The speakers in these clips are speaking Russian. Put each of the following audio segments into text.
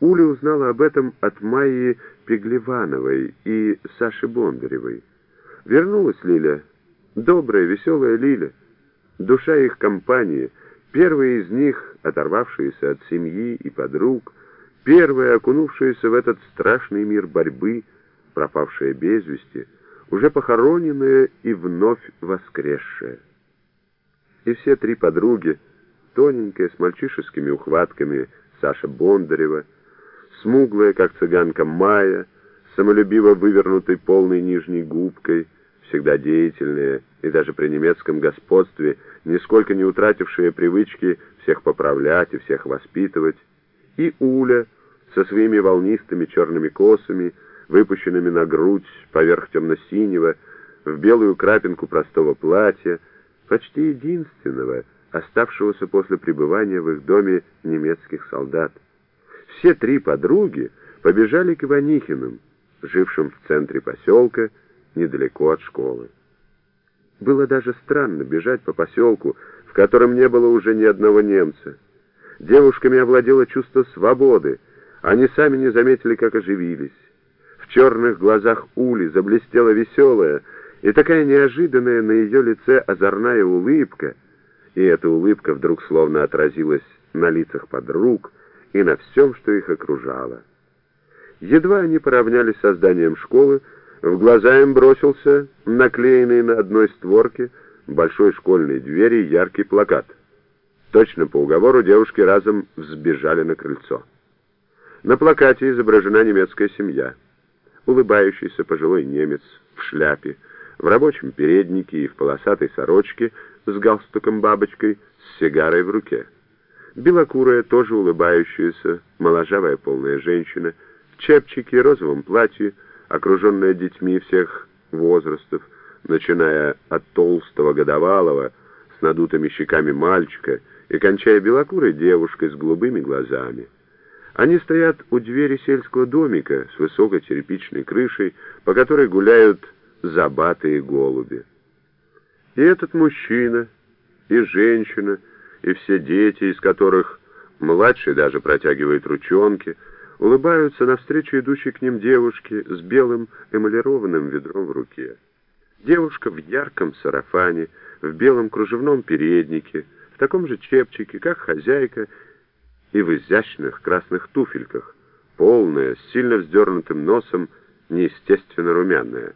Уля узнала об этом от Майи Пеглевановой и Саши Бондаревой. Вернулась Лиля, добрая, веселая Лиля, душа их компании, первая из них, оторвавшаяся от семьи и подруг, первая, окунувшаяся в этот страшный мир борьбы, пропавшая без вести, уже похороненная и вновь воскресшая. И все три подруги, тоненькая, с мальчишескими ухватками Саша Бондарева, смуглая, как цыганка Майя, самолюбиво вывернутой полной нижней губкой, всегда деятельная и даже при немецком господстве, нисколько не утратившая привычки всех поправлять и всех воспитывать, и Уля со своими волнистыми черными косами, выпущенными на грудь поверх темно-синего, в белую крапинку простого платья, почти единственного, оставшегося после пребывания в их доме немецких солдат. Все три подруги побежали к Иванихиным, жившим в центре поселка, недалеко от школы. Было даже странно бежать по поселку, в котором не было уже ни одного немца. Девушками овладело чувство свободы, они сами не заметили, как оживились. В черных глазах Ули заблестела веселая и такая неожиданная на ее лице озорная улыбка, и эта улыбка вдруг словно отразилась на лицах подруг и на всем, что их окружало. Едва они поравнялись со зданием школы, в глаза им бросился наклеенный на одной створке большой школьной двери яркий плакат. Точно по уговору девушки разом взбежали на крыльцо. На плакате изображена немецкая семья. Улыбающийся пожилой немец в шляпе, в рабочем переднике и в полосатой сорочке с галстуком-бабочкой с сигарой в руке. Белокурая, тоже улыбающаяся, моложавая полная женщина, в чепчике розовом платье, окруженная детьми всех возрастов, начиная от толстого годовалого с надутыми щеками мальчика и кончая белокурой девушкой с голубыми глазами. Они стоят у двери сельского домика с высокой черепичной крышей, по которой гуляют забатые голуби. И этот мужчина, и женщина, и все дети, из которых младший даже протягивает ручонки, улыбаются навстречу идущей к ним девушке с белым эмалированным ведром в руке. Девушка в ярком сарафане, в белом кружевном переднике, в таком же чепчике, как хозяйка, и в изящных красных туфельках, полная, с сильно вздернутым носом, неестественно румяная.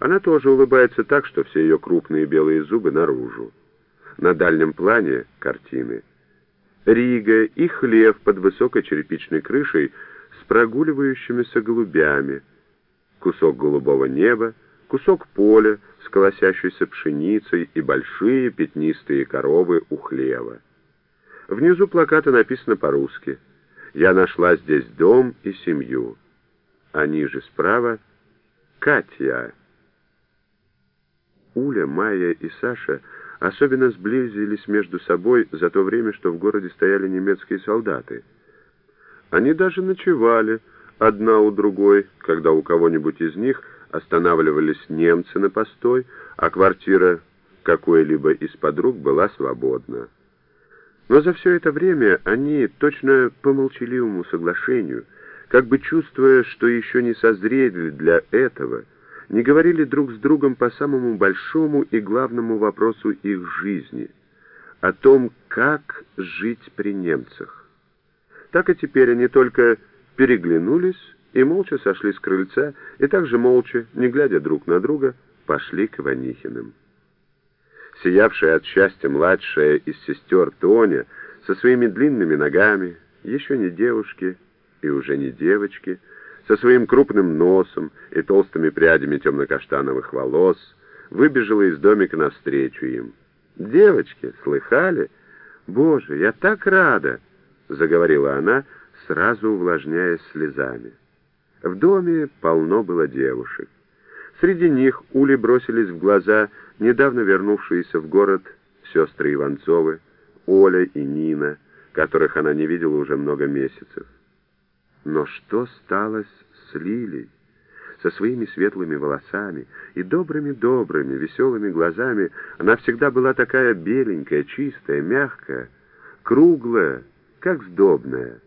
Она тоже улыбается так, что все ее крупные белые зубы наружу. На дальнем плане картины Рига и хлев под высокой черепичной крышей с прогуливающимися голубями, кусок голубого неба, кусок поля с колосящейся пшеницей и большие пятнистые коровы у хлева. Внизу плаката написано по-русски «Я нашла здесь дом и семью», а ниже справа «Катя». Уля, Майя и Саша особенно сблизились между собой за то время, что в городе стояли немецкие солдаты. Они даже ночевали одна у другой, когда у кого-нибудь из них останавливались немцы на постой, а квартира какой-либо из подруг была свободна. Но за все это время они, точно по молчаливому соглашению, как бы чувствуя, что еще не созрели для этого, не говорили друг с другом по самому большому и главному вопросу их жизни, о том, как жить при немцах. Так и теперь они только переглянулись и молча сошли с крыльца, и также молча, не глядя друг на друга, пошли к Ванихиным сиявшая от счастья младшая из сестер Тоня, со своими длинными ногами, еще не девушки и уже не девочки, со своим крупным носом и толстыми прядями темно-каштановых волос, выбежала из домика навстречу им. «Девочки, слыхали? Боже, я так рада!» — заговорила она, сразу увлажняясь слезами. В доме полно было девушек. Среди них Ули бросились в глаза недавно вернувшиеся в город сестры Иванцовы, Оля и Нина, которых она не видела уже много месяцев. Но что стало с Лилей? Со своими светлыми волосами и добрыми-добрыми, веселыми глазами она всегда была такая беленькая, чистая, мягкая, круглая, как сдобная.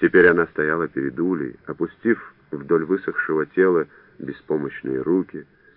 Теперь она стояла перед Улей, опустив вдоль высохшего тела беспомощные руки,